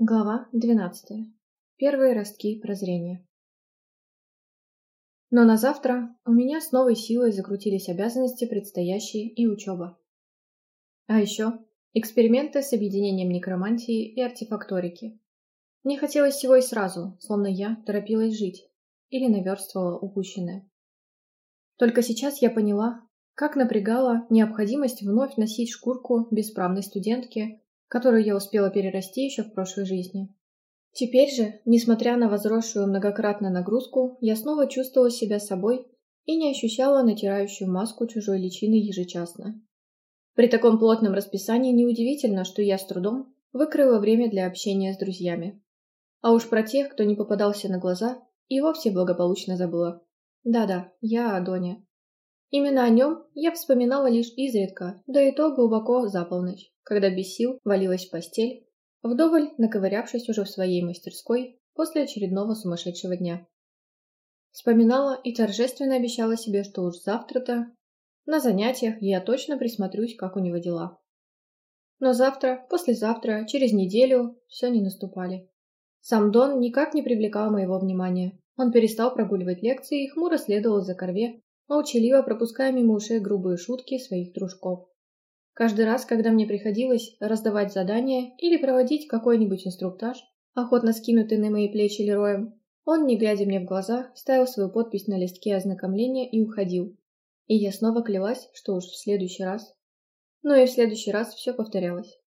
Глава 12. Первые ростки прозрения. Но на завтра у меня с новой силой закрутились обязанности предстоящие и учеба. А еще эксперименты с объединением некромантии и артефакторики. Мне хотелось всего и сразу, словно я торопилась жить или наверстывала упущенное. Только сейчас я поняла, как напрягала необходимость вновь носить шкурку бесправной студентки которую я успела перерасти еще в прошлой жизни. Теперь же, несмотря на возросшую многократно нагрузку, я снова чувствовала себя собой и не ощущала натирающую маску чужой личины ежечасно. При таком плотном расписании неудивительно, что я с трудом выкрыла время для общения с друзьями. А уж про тех, кто не попадался на глаза, и вовсе благополучно забыла. Да-да, я Адоня. Именно о нем я вспоминала лишь изредка, да и то глубоко за полночь когда без сил валилась в постель, вдоволь наковырявшись уже в своей мастерской после очередного сумасшедшего дня. Вспоминала и торжественно обещала себе, что уж завтра-то на занятиях я точно присмотрюсь, как у него дела. Но завтра, послезавтра, через неделю все не наступали. Сам Дон никак не привлекал моего внимания. Он перестал прогуливать лекции и хмуро следовал за корве, молчаливо пропуская мимо ушей грубые шутки своих дружков. Каждый раз, когда мне приходилось раздавать задания или проводить какой-нибудь инструктаж, охотно скинутый на мои плечи Лероем, он, не глядя мне в глаза, ставил свою подпись на листке ознакомления и уходил. И я снова клялась, что уж в следующий раз. Но и в следующий раз все повторялось.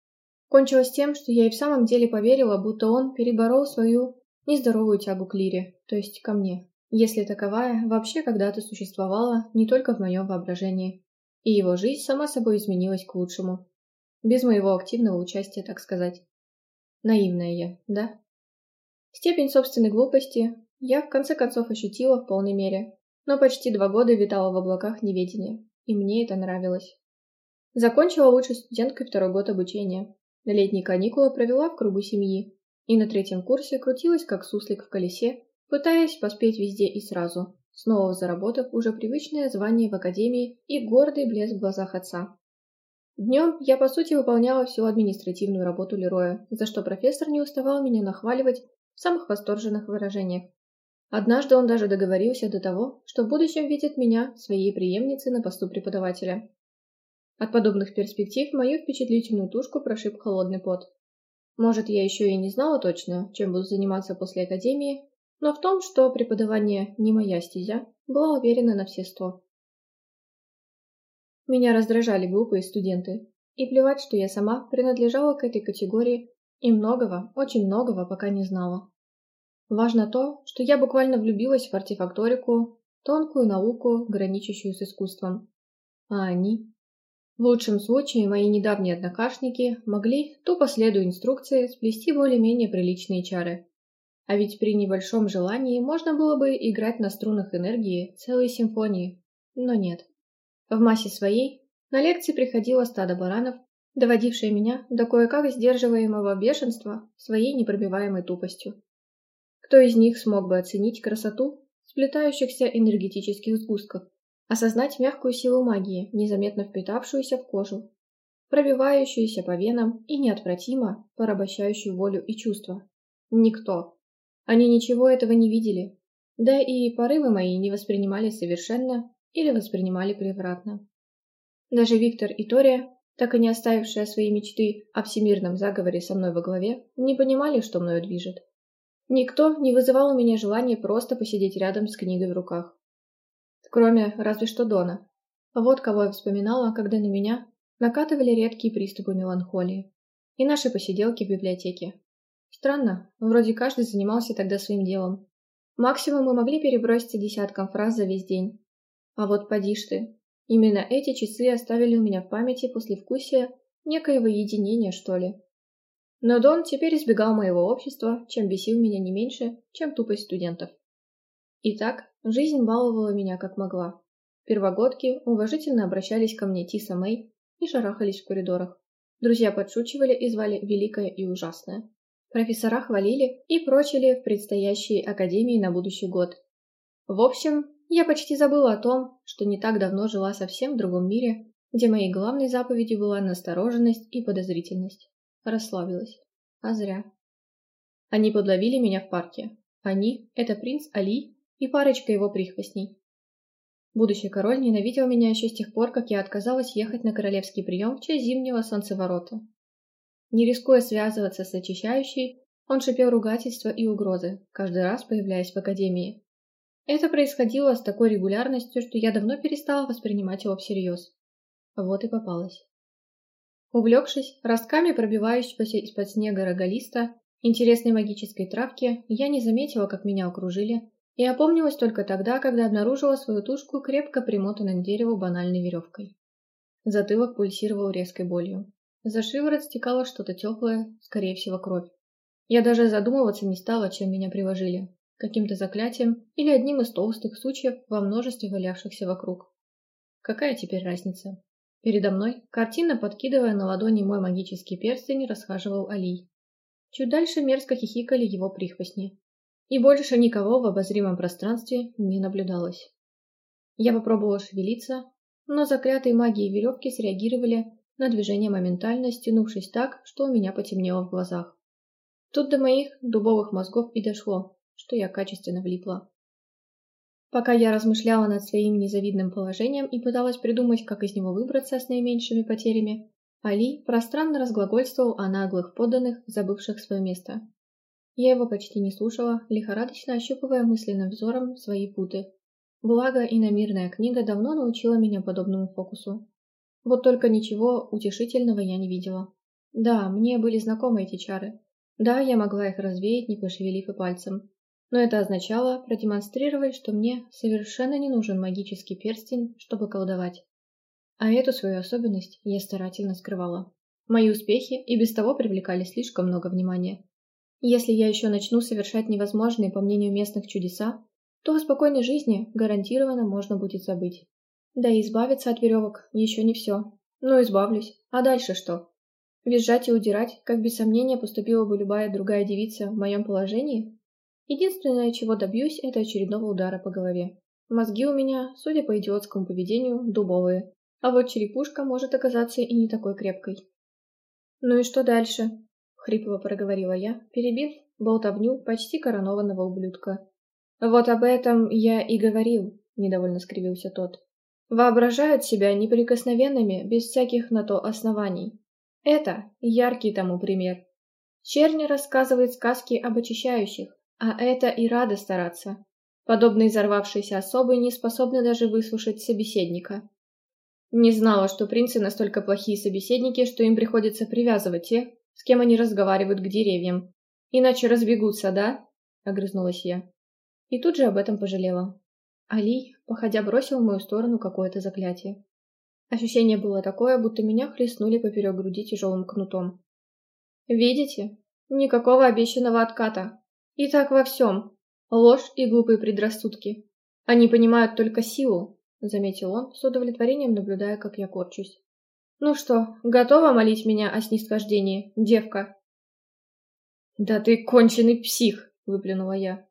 Кончилось тем, что я и в самом деле поверила, будто он переборол свою нездоровую тягу к Лире, то есть ко мне, если таковая вообще когда-то существовала не только в моем воображении и его жизнь сама собой изменилась к лучшему. Без моего активного участия, так сказать. Наивная я, да? Степень собственной глупости я в конце концов ощутила в полной мере, но почти два года витала в облаках неведения, и мне это нравилось. Закончила лучшей студенткой второй год обучения. На летние каникулы провела в кругу семьи, и на третьем курсе крутилась как суслик в колесе, пытаясь поспеть везде и сразу, снова заработав уже привычное звание в академии и гордый блеск в глазах отца. Днем я, по сути, выполняла всю административную работу Лероя, за что профессор не уставал меня нахваливать в самых восторженных выражениях. Однажды он даже договорился до того, что в будущем видит меня своей преемницей на посту преподавателя. От подобных перспектив мою впечатлительную тушку прошиб холодный пот. Может, я еще и не знала точно, чем буду заниматься после академии, но в том, что преподавание не моя стезя, была уверена на все сто. Меня раздражали глупые студенты, и плевать, что я сама принадлежала к этой категории и многого, очень многого пока не знала. Важно то, что я буквально влюбилась в артефакторику, тонкую науку, граничащую с искусством. А они? В лучшем случае мои недавние однокашники могли, тупо следуя инструкции, сплести более-менее приличные чары. А ведь при небольшом желании можно было бы играть на струнах энергии целой симфонии. Но нет. В массе своей на лекции приходило стадо баранов, доводившее меня до кое-как сдерживаемого бешенства своей непробиваемой тупостью. Кто из них смог бы оценить красоту сплетающихся энергетических сгустков, осознать мягкую силу магии, незаметно впитавшуюся в кожу, пробивающуюся по венам и неотвратимо порабощающую волю и чувства? Никто. Они ничего этого не видели, да и порывы мои не воспринимали совершенно или воспринимали превратно. Даже Виктор и Тория, так и не оставившие свои мечты о всемирном заговоре со мной во главе, не понимали, что мною движет. Никто не вызывал у меня желания просто посидеть рядом с книгой в руках. Кроме разве что Дона. Вот кого я вспоминала, когда на меня накатывали редкие приступы меланхолии. И наши посиделки в библиотеке. Странно, вроде каждый занимался тогда своим делом. Максимум мы могли переброситься десятком фраз за весь день. А вот поди ж ты. Именно эти часы оставили у меня в памяти послевкусие некоего единения, что ли. Но Дон теперь избегал моего общества, чем бесил меня не меньше, чем тупость студентов. Итак, жизнь баловала меня как могла. Первогодки уважительно обращались ко мне Тиса Мэй и шарахались в коридорах. Друзья подшучивали и звали Великое и Ужасное. Профессора хвалили и прочили в предстоящей академии на будущий год. В общем, я почти забыла о том, что не так давно жила совсем в другом мире, где моей главной заповедью была настороженность и подозрительность. Расслабилась. А зря. Они подловили меня в парке. Они — это принц Али и парочка его прихвостней. Будущий король ненавидел меня еще с тех пор, как я отказалась ехать на королевский прием в честь зимнего солнцеворота. Не рискуя связываться с очищающей, он шипел ругательства и угрозы, каждый раз появляясь в академии. Это происходило с такой регулярностью, что я давно перестала воспринимать его всерьез. Вот и попалась. Увлекшись, ростками пробивающегося из-под снега рогалиста, интересной магической травки, я не заметила, как меня окружили, и опомнилась только тогда, когда обнаружила свою тушку крепко примотанной к дереву банальной веревкой. Затылок пульсировал резкой болью. За шиворот стекало что-то теплое, скорее всего, кровь. Я даже задумываться не стала, чем меня приложили. Каким-то заклятием или одним из толстых сучьев во множестве валявшихся вокруг. Какая теперь разница? Передо мной, картинно подкидывая на ладони мой магический перстень, расхаживал Алий. Чуть дальше мерзко хихикали его прихвостни. И больше никого в обозримом пространстве не наблюдалось. Я попробовала шевелиться, но заклятые магией веревки среагировали на движение моментально, стянувшись так, что у меня потемнело в глазах. Тут до моих дубовых мозгов и дошло, что я качественно влипла. Пока я размышляла над своим незавидным положением и пыталась придумать, как из него выбраться с наименьшими потерями, Али пространно разглагольствовал о наглых подданных, забывших свое место. Я его почти не слушала, лихорадочно ощупывая мысленным взором свои путы. Благо, иномирная книга давно научила меня подобному фокусу. Вот только ничего утешительного я не видела. Да, мне были знакомы эти чары. Да, я могла их развеять, не пошевелив и пальцем но это означало продемонстрировать, что мне совершенно не нужен магический перстень, чтобы колдовать. А эту свою особенность я старательно скрывала. Мои успехи и без того привлекали слишком много внимания. Если я еще начну совершать невозможные, по мнению местных, чудеса, то о спокойной жизни гарантированно можно будет забыть. Да и избавиться от веревок еще не все. Ну, избавлюсь. А дальше что? Визжать и удирать, как без сомнения поступила бы любая другая девица в моем положении? Единственное, чего добьюсь, это очередного удара по голове. Мозги у меня, судя по идиотскому поведению, дубовые, а вот черепушка может оказаться и не такой крепкой. «Ну и что дальше?» — хрипло проговорила я, перебив болтовню почти коронованного ублюдка. «Вот об этом я и говорил», — недовольно скривился тот. «Воображают себя неприкосновенными без всяких на то оснований. Это яркий тому пример. Черни рассказывает сказки об очищающих, а это и рада стараться. Подобные взорвавшиеся особы не способны даже выслушать собеседника. Не знала, что принцы настолько плохие собеседники, что им приходится привязывать тех, с кем они разговаривают к деревьям. Иначе разбегутся, да? Огрызнулась я. И тут же об этом пожалела. Али, походя, бросил в мою сторону какое-то заклятие. Ощущение было такое, будто меня хлестнули поперек груди тяжелым кнутом. «Видите? Никакого обещанного отката, и так во всем. Ложь и глупые предрассудки. Они понимают только силу, заметил он, с удовлетворением наблюдая, как я корчусь. Ну что, готова молить меня о снисхождении, девка? Да ты конченый псих, выплюнула я.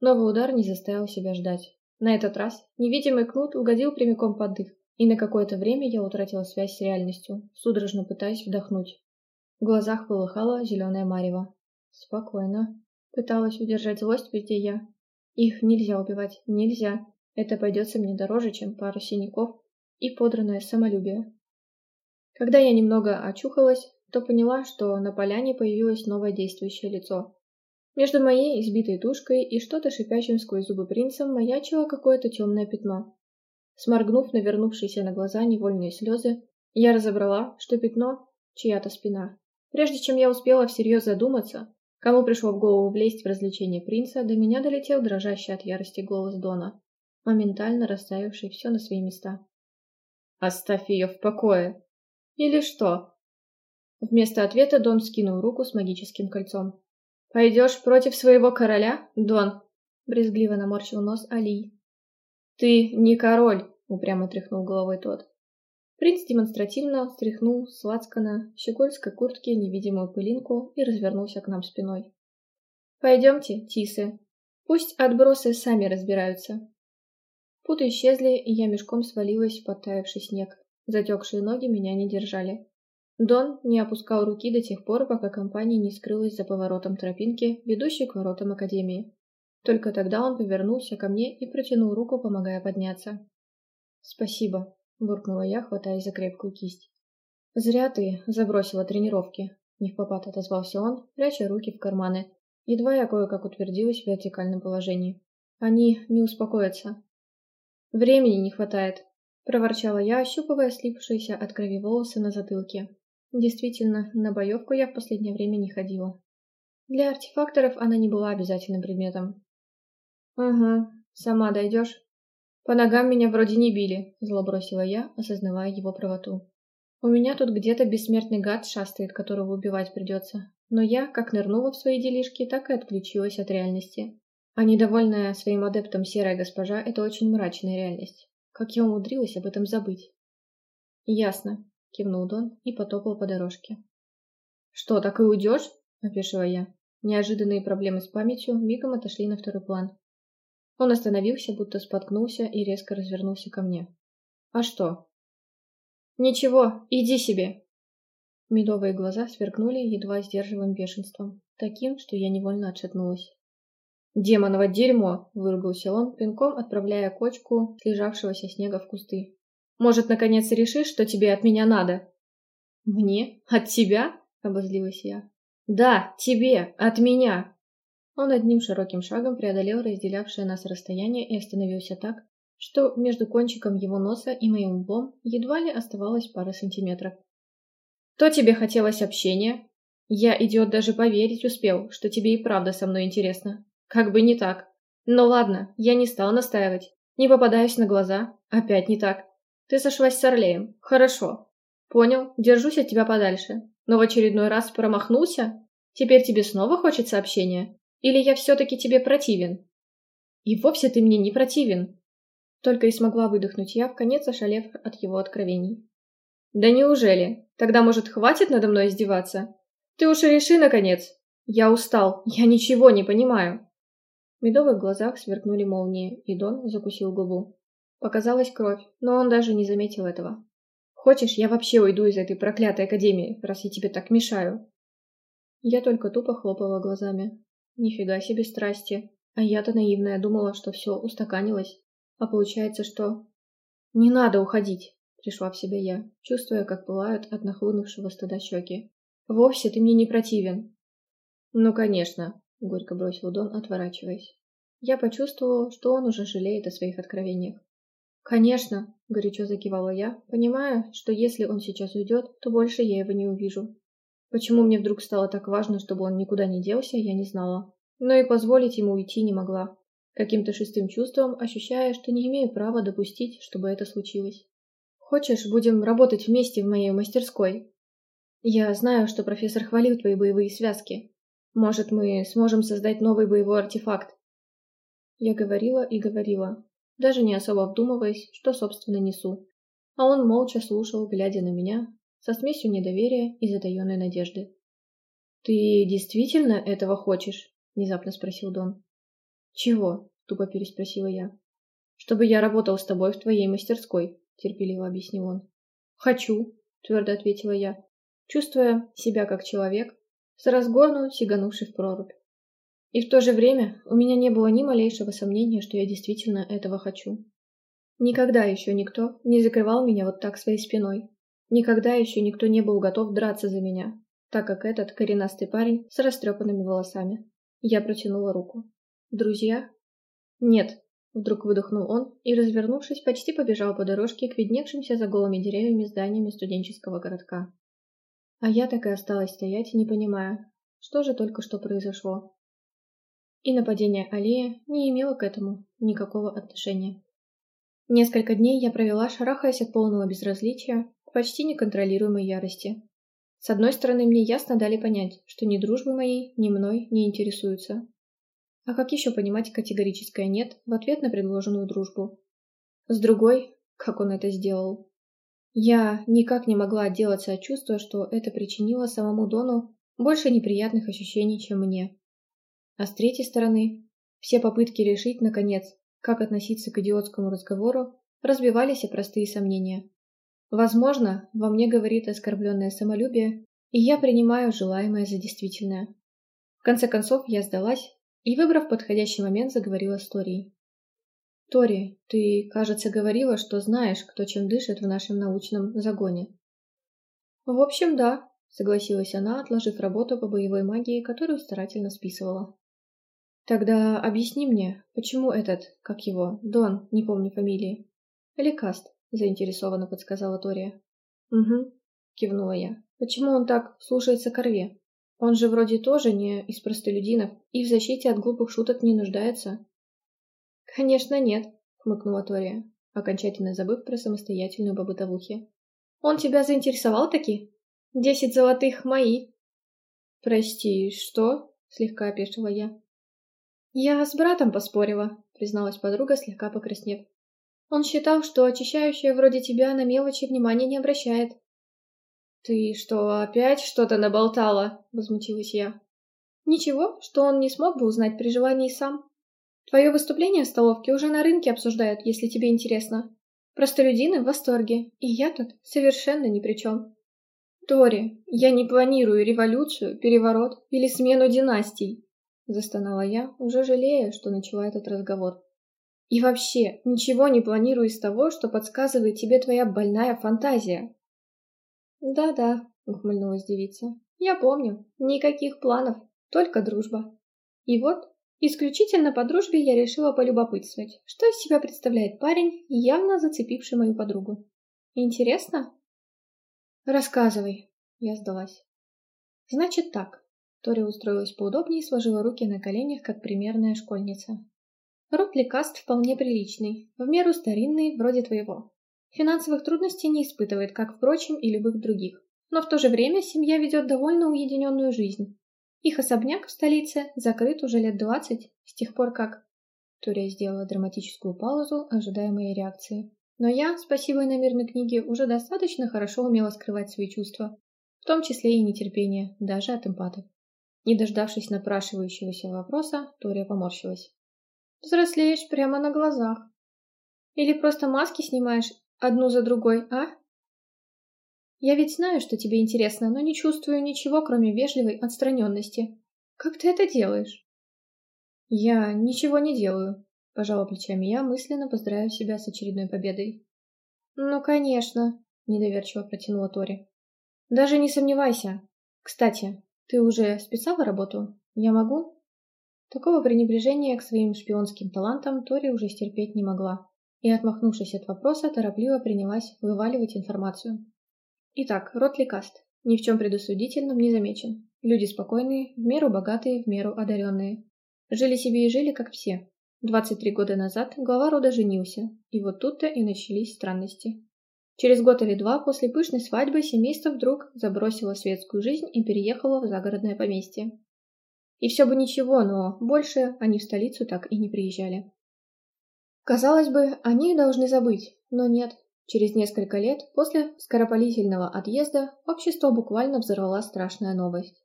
Новый удар не заставил себя ждать. На этот раз невидимый кнут угодил прямиком под дых, и на какое-то время я утратила связь с реальностью, судорожно пытаясь вдохнуть. В глазах полыхала зеленая марево. Спокойно. Пыталась удержать злость везде я. Их нельзя убивать, нельзя. Это пойдется мне дороже, чем пару синяков и подранное самолюбие. Когда я немного очухалась, то поняла, что на поляне появилось новое действующее лицо. Между моей избитой тушкой и что-то шипящим сквозь зубы принцем маячило какое-то темное пятно. Сморгнув на вернувшиеся на глаза невольные слезы, я разобрала, что пятно — чья-то спина. Прежде чем я успела всерьез задуматься, Кому пришло в голову влезть в развлечение принца, до меня долетел дрожащий от ярости голос Дона, моментально расставивший все на свои места. «Оставь ее в покое!» «Или что?» Вместо ответа Дон скинул руку с магическим кольцом. «Пойдешь против своего короля, Дон?» Брезгливо наморщил нос Али. «Ты не король!» — упрямо тряхнул головой тот. Принц демонстративно стряхнул с лацкана щегольской куртки невидимую пылинку и развернулся к нам спиной. «Пойдемте, тисы. Пусть отбросы сами разбираются». Путы исчезли, и я мешком свалилась в подтаявший снег. Затекшие ноги меня не держали. Дон не опускал руки до тех пор, пока компания не скрылась за поворотом тропинки, ведущей к воротам Академии. Только тогда он повернулся ко мне и протянул руку, помогая подняться. «Спасибо», — буркнула я, хватаясь за крепкую кисть. «Зря ты забросила тренировки», — невпопад отозвался он, пряча руки в карманы. Едва я кое-как утвердилась в вертикальном положении. «Они не успокоятся». «Времени не хватает», — проворчала я, ощупывая слипшиеся от крови волосы на затылке. Действительно, на боевку я в последнее время не ходила. Для артефакторов она не была обязательным предметом. «Угу, сама дойдешь?» «По ногам меня вроде не били», — зло бросила я, осознавая его правоту. «У меня тут где-то бессмертный гад шастает, которого убивать придется. Но я, как нырнула в свои делишки, так и отключилась от реальности. А недовольная своим адептом серая госпожа — это очень мрачная реальность. Как я умудрилась об этом забыть?» «Ясно кивнул Дон и потопал по дорожке. «Что, так и уйдешь?» – опешила я. Неожиданные проблемы с памятью мигом отошли на второй план. Он остановился, будто споткнулся и резко развернулся ко мне. «А что?» «Ничего, иди себе!» Медовые глаза сверкнули едва сдерживаемым бешенством, таким, что я невольно отшатнулась. «Демоново дерьмо!» – выругался он, пинком отправляя кочку слежавшегося снега в кусты. Может, наконец решишь, что тебе от меня надо?» «Мне? От тебя?» — обозлилась я. «Да, тебе, от меня!» Он одним широким шагом преодолел разделявшее нас расстояние и остановился так, что между кончиком его носа и моим лбом едва ли оставалось пара сантиметров. «То тебе хотелось общения?» «Я, идиот, даже поверить успел, что тебе и правда со мной интересно. Как бы не так. Но ладно, я не стал настаивать. Не попадаюсь на глаза. Опять не так. Ты сошлась с Орлеем. Хорошо. Понял, держусь от тебя подальше. Но в очередной раз промахнулся? Теперь тебе снова хочется общения? Или я все-таки тебе противен? И вовсе ты мне не противен. Только и смогла выдохнуть я, в конец ошалев от его откровений. Да неужели? Тогда, может, хватит надо мной издеваться? Ты уж и реши, наконец. Я устал, я ничего не понимаю. В медовых глазах сверкнули молнии, и Дон закусил губу. Показалась кровь, но он даже не заметил этого. «Хочешь, я вообще уйду из этой проклятой академии, раз я тебе так мешаю?» Я только тупо хлопала глазами. Нифига себе страсти. А я-то наивная думала, что все устаканилось. А получается, что... «Не надо уходить!» Пришла в себя я, чувствуя, как пылают от нахлынувшего стыда щеки. «Вовсе ты мне не противен!» «Ну, конечно!» — горько бросил Дон, отворачиваясь. Я почувствовала, что он уже жалеет о своих откровениях. «Конечно», — горячо закивала я, понимая, что если он сейчас уйдет, то больше я его не увижу. Почему мне вдруг стало так важно, чтобы он никуда не делся, я не знала. Но и позволить ему уйти не могла. Каким-то шестым чувством ощущая, что не имею права допустить, чтобы это случилось. «Хочешь, будем работать вместе в моей мастерской?» «Я знаю, что профессор хвалил твои боевые связки. Может, мы сможем создать новый боевой артефакт?» Я говорила и говорила, даже не особо вдумываясь, что, собственно, несу. А он молча слушал, глядя на меня, со смесью недоверия и затаенной надежды. «Ты действительно этого хочешь?» — внезапно спросил Дон. «Чего?» — тупо переспросила я. «Чтобы я работал с тобой в твоей мастерской», — терпеливо объяснил он. «Хочу», — твердо ответила я, чувствуя себя как человек, с разгону сиганувший в прорубь. И в то же время у меня не было ни малейшего сомнения, что я действительно этого хочу. Никогда еще никто не закрывал меня вот так своей спиной. Никогда еще никто не был готов драться за меня, так как этот коренастый парень с растрепанными волосами. Я протянула руку. «Друзья?» «Нет», — вдруг выдохнул он и, развернувшись, почти побежал по дорожке к видневшимся за голыми деревьями зданиями студенческого городка. А я так и осталась стоять, не понимая, что же только что произошло. И нападение Алия не имело к этому никакого отношения. Несколько дней я провела, шарахаясь от полного безразличия к почти неконтролируемой ярости. С одной стороны, мне ясно дали понять, что ни дружбы моей, ни мной не интересуются. А как еще понимать категорическое «нет» в ответ на предложенную дружбу? С другой, как он это сделал? Я никак не могла отделаться от чувства, что это причинило самому Дону больше неприятных ощущений, чем мне. А с третьей стороны, все попытки решить, наконец, как относиться к идиотскому разговору, разбивались о простые сомнения. Возможно, во мне говорит оскорбленное самолюбие, и я принимаю желаемое за действительное. В конце концов, я сдалась и, выбрав подходящий момент, заговорила с Торией. «Тори, ты, кажется, говорила, что знаешь, кто чем дышит в нашем научном загоне». «В общем, да», — согласилась она, отложив работу по боевой магии, которую старательно списывала. «Тогда объясни мне, почему этот, как его, Дон, не помню фамилии?» «Лекаст», — заинтересованно подсказала Тория. «Угу», — кивнула я. «Почему он так слушается корве? Он же вроде тоже не из простолюдинов и в защите от глупых шуток не нуждается». «Конечно нет», — хмыкнула Тория, окончательно забыв про самостоятельную бабытовухи. «Он тебя заинтересовал таки? Десять золотых мои». «Прости, что?» — слегка опешила я. «Я с братом поспорила», — призналась подруга, слегка покраснев. Он считал, что очищающая вроде тебя на мелочи внимания не обращает. «Ты что, опять что-то наболтала?» — возмутилась я. «Ничего, что он не смог бы узнать при желании сам. Твое выступление в столовке уже на рынке обсуждают, если тебе интересно. Простолюдины в восторге, и я тут совершенно ни при чем. Тори, я не планирую революцию, переворот или смену династий», — застонала я, уже жалея, что начала этот разговор. И вообще, ничего не планирую из того, что подсказывает тебе твоя больная фантазия. Да-да, ухмыльнулась девица. Я помню. Никаких планов, только дружба. И вот, исключительно по дружбе я решила полюбопытствовать, что из себя представляет парень, явно зацепивший мою подругу. Интересно? Рассказывай, я сдалась. Значит так. Тори устроилась поудобнее и сложила руки на коленях, как примерная школьница. Род лекарств вполне приличный, в меру старинный, вроде твоего. Финансовых трудностей не испытывает, как, впрочем, и любых других. Но в то же время семья ведет довольно уединенную жизнь. Их особняк в столице закрыт уже лет двадцать, с тех пор как... Турия сделала драматическую паузу, ожидая моей реакции. Но я, спасибо иномирной книге, уже достаточно хорошо умела скрывать свои чувства, в том числе и нетерпение, даже от эмпатов. Не дождавшись напрашивающегося вопроса, Тория поморщилась. Взрослеешь прямо на глазах. Или просто маски снимаешь одну за другой, а? Я ведь знаю, что тебе интересно, но не чувствую ничего, кроме вежливой отстраненности. Как ты это делаешь? Я ничего не делаю, пожала плечами я, мысленно поздравив себя с очередной победой. Ну, конечно, недоверчиво протянула Тори. Даже не сомневайся. Кстати, ты уже списала работу? Я могу? Такого пренебрежения к своим шпионским талантам Тори уже стерпеть не могла, и, отмахнувшись от вопроса, торопливо принялась вываливать информацию. Итак, род Лекаст. Ни в чем предусудительном не замечен. Люди спокойные, в меру богатые, в меру одаренные. Жили себе и жили, как все. 23 года назад глава рода женился, и вот тут-то и начались странности. Через год или два после пышной свадьбы семейство вдруг забросило светскую жизнь и переехало в загородное поместье. И все бы ничего, но больше они в столицу так и не приезжали. Казалось бы, они должны забыть, но нет. Через несколько лет после скоропалительного отъезда общество буквально взорвала страшная новость.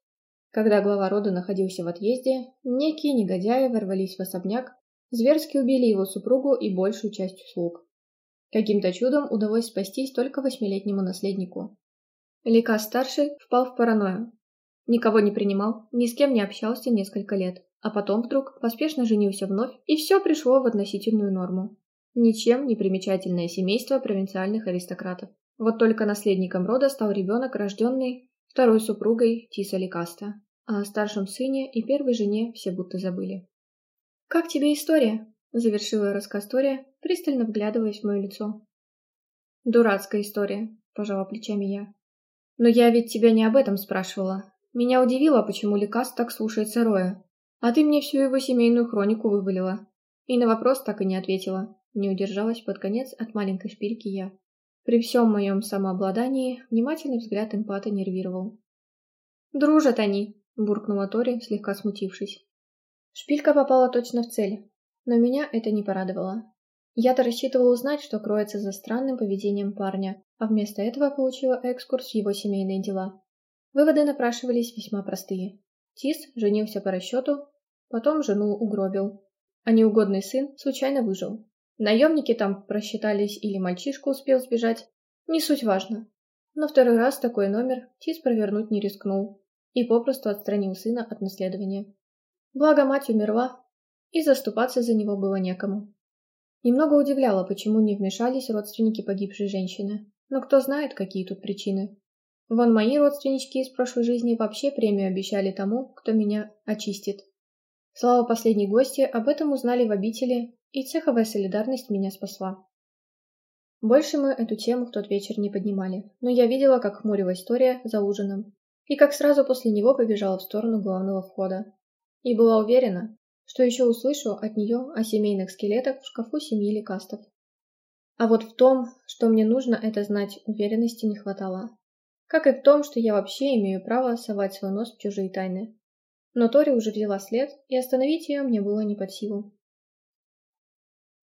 Когда глава рода находился в отъезде, некие негодяи ворвались в особняк, зверски убили его супругу и большую часть слуг. Каким-то чудом удалось спастись только восьмилетнему наследнику. Лика-старший впал в паранойю, Никого не принимал, ни с кем не общался несколько лет. А потом вдруг поспешно женился вновь, и все пришло в относительную норму. Ничем не примечательное семейство провинциальных аристократов. Вот только наследником рода стал ребенок, рожденный второй супругой Тиса Ликаста. А о старшем сыне и первой жене все будто забыли. «Как тебе история?» – завершила рассказ Тория, пристально вглядываясь в мое лицо. «Дурацкая история», – пожала плечами я. «Но я ведь тебя не об этом спрашивала. Меня удивило, почему Ликас так слушается Роя. А ты мне всю его семейную хронику вывалила. И на вопрос так и не ответила. Не удержалась под конец от маленькой шпильки я. При всем моем самообладании внимательный взгляд эмпата нервировал. «Дружат они!» – буркнула Тори, слегка смутившись. Шпилька попала точно в цель, но меня это не порадовало. Я-то рассчитывала узнать, что кроется за странным поведением парня, а вместо этого получила экскурс в его семейные дела. Выводы напрашивались весьма простые. Тис женился по расчету, потом жену угробил, а неугодный сын случайно выжил. Наемники там просчитались или мальчишка успел сбежать. Не суть важно. Но второй раз такой номер Тис провернуть не рискнул и попросту отстранил сына от наследования. Благо мать умерла, и заступаться за него было некому. Немного удивляло, почему не вмешались родственники погибшей женщины, но кто знает, какие тут причины. Вон мои родственнички из прошлой жизни вообще премию обещали тому, кто меня очистит. Слава последней гости, об этом узнали в обители, и цеховая солидарность меня спасла. Больше мы эту тему в тот вечер не поднимали, но я видела, как хмурилась история за ужином, и как сразу после него побежала в сторону главного входа. И была уверена, что еще услышу от нее о семейных скелетах в шкафу семьи Лекастов. А вот в том, что мне нужно это знать, уверенности не хватало. Как и в том, что я вообще имею право совать свой нос в чужие тайны. Но Тори уже взяла след, и остановить ее мне было не под силу.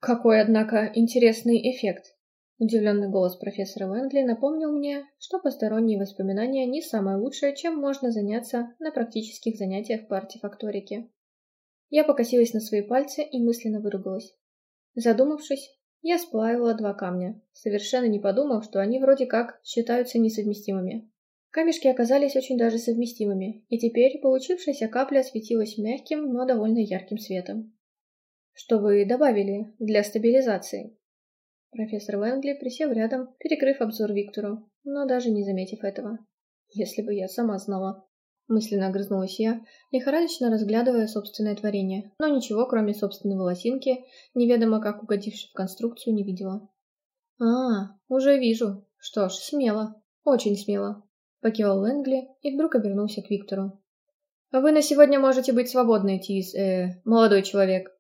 Какой, однако, интересный эффект. Удивленный голос профессора Венгли напомнил мне, что посторонние воспоминания не самое лучшее, чем можно заняться на практических занятиях по артефакторике. Я покосилась на свои пальцы и мысленно выругалась. Задумавшись, я сплавила два камня, совершенно не подумав, что они вроде как считаются несовместимыми. Камешки оказались очень даже совместимыми, и теперь получившаяся капля светилась мягким, но довольно ярким светом. Что вы добавили для стабилизации? Профессор Лэнгли присел рядом, перекрыв обзор Виктору, но даже не заметив этого. Если бы я сама знала. Мысленно огрызнулась я, лихорадочно разглядывая собственное творение, но ничего, кроме собственной волосинки, неведомо как угодившей в конструкцию, не видела. «А, уже вижу. Что ж, смело. Очень смело», — покивал Лэнгли и вдруг обернулся к Виктору. «Вы на сегодня можете быть свободны, Тиз, э, молодой человек».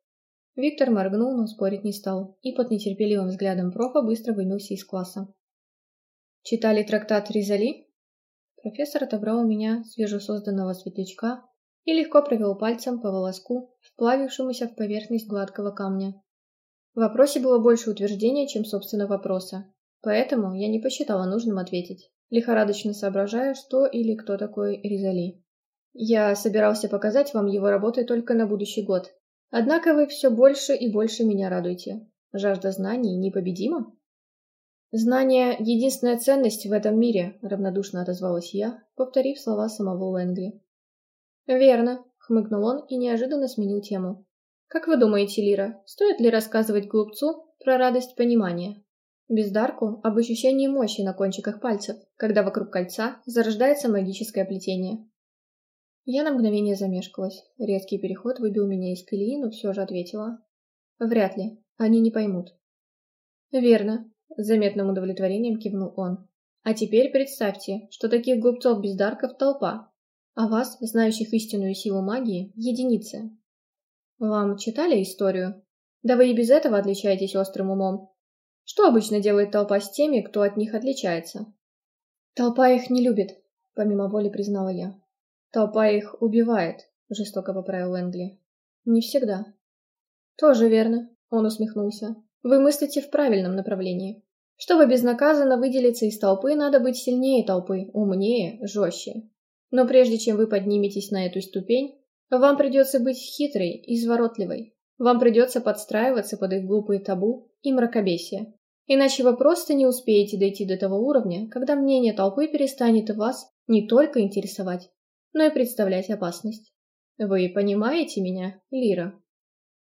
Виктор моргнул, но спорить не стал, и под нетерпеливым взглядом профа быстро вымылся из класса. «Читали трактат Ризали?» Профессор отобрал у меня свежесозданного светлячка и легко провел пальцем по волоску, вплавившемуся в поверхность гладкого камня. В вопросе было больше утверждения, чем собственно вопроса, поэтому я не посчитала нужным ответить, лихорадочно соображая, что или кто такой Ризали. Я собирался показать вам его работы только на будущий год. Однако вы все больше и больше меня радуете. Жажда знаний непобедима? «Знание — единственная ценность в этом мире», — равнодушно отозвалась я, повторив слова самого Лэнгли. «Верно», — хмыкнул он и неожиданно сменил тему. «Как вы думаете, Лира, стоит ли рассказывать глупцу про радость понимания? Бездарку об ощущении мощи на кончиках пальцев, когда вокруг кольца зарождается магическое плетение». Я на мгновение замешкалась. Резкий переход выбил меня из колеи, но все же ответила. «Вряд ли. Они не поймут». «Верно. Заметным удовлетворением кивнул он. А теперь представьте, что таких глупцов-бездарков толпа, а вас, знающих истинную силу магии, единицы. Вам читали историю? Да вы и без этого отличаетесь острым умом. Что обычно делает толпа с теми, кто от них отличается? Толпа их не любит, помимо воли признала я. Толпа их убивает, жестоко поправил Лэнгли. Не всегда. Тоже верно, он усмехнулся. Вы мыслите в правильном направлении. Чтобы безнаказанно выделиться из толпы, надо быть сильнее толпы, умнее, жестче. Но прежде чем вы подниметесь на эту ступень, вам придется быть хитрой, изворотливой. Вам придется подстраиваться под их глупые табу и мракобесие. Иначе вы просто не успеете дойти до того уровня, когда мнение толпы перестанет вас не только интересовать, но и представлять опасность. Вы понимаете меня, Лира?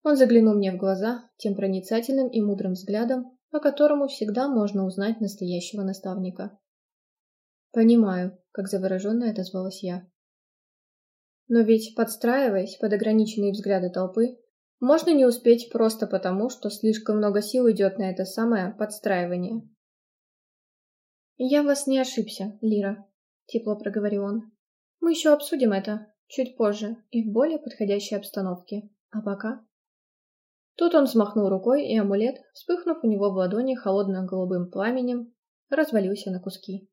Он заглянул мне в глаза тем проницательным и мудрым взглядом, по которому всегда можно узнать настоящего наставника. «Понимаю», — как завороженная отозвалась я. Но ведь, подстраиваясь под ограниченные взгляды толпы, можно не успеть просто потому, что слишком много сил идет на это самое подстраивание. «Я вас не ошибся, Лира», — тепло проговорил он. «Мы еще обсудим это чуть позже и в более подходящей обстановке. А пока...» Тут он взмахнул рукой, и амулет, вспыхнув у него в ладони холодным голубым пламенем, развалился на куски.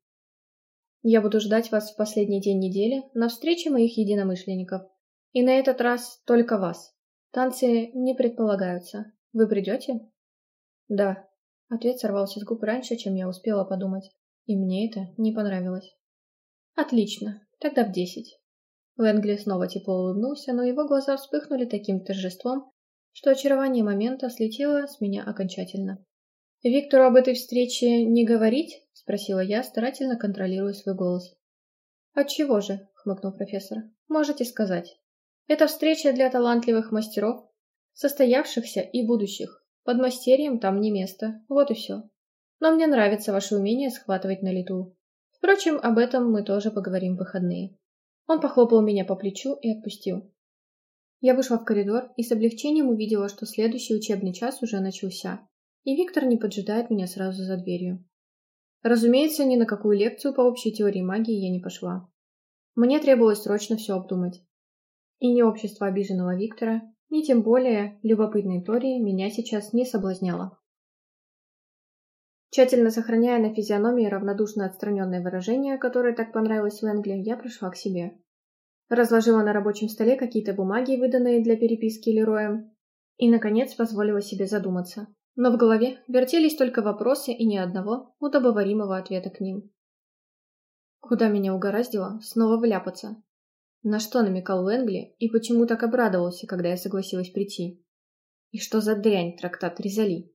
Я буду ждать вас в последний день недели на встрече моих единомышленников. И на этот раз только вас. Танцы не предполагаются. Вы придете? Да. Ответ сорвался с губ раньше, чем я успела подумать. И мне это не понравилось. Отлично. Тогда в десять. Лэнгли снова тепло улыбнулся, но его глаза вспыхнули таким торжеством, что очарование момента слетело с меня окончательно. «Виктору об этой встрече не говорить?» – спросила я, старательно контролируя свой голос. «Отчего же?» — хмыкнул профессор. «Можете сказать. Это встреча для талантливых мастеров, состоявшихся и будущих. Под мастерием там не место, вот и все. Но мне нравится ваше умение схватывать на лету. Впрочем, об этом мы тоже поговорим в выходные». Он похлопал меня по плечу и отпустил. Я вышла в коридор и с облегчением увидела, что следующий учебный час уже начался, и Виктор не поджидает меня сразу за дверью. Разумеется, ни на какую лекцию по общей теории магии я не пошла. Мне требовалось срочно все обдумать. И ни общество обиженного Виктора, ни тем более любопытной Тории меня сейчас не соблазняло. Тщательно сохраняя на физиономии равнодушно отстраненное выражение, которое так понравилось Лэнгли, я прошла к себе. Разложила на рабочем столе какие-то бумаги, выданные для переписки Лероем, и, наконец, позволила себе задуматься. Но в голове вертелись только вопросы и ни одного удобоваримого ответа к ним. Куда меня угораздило снова вляпаться? На что намекал Лэнгли и почему так обрадовался, когда я согласилась прийти? И что за дрянь трактат Резали?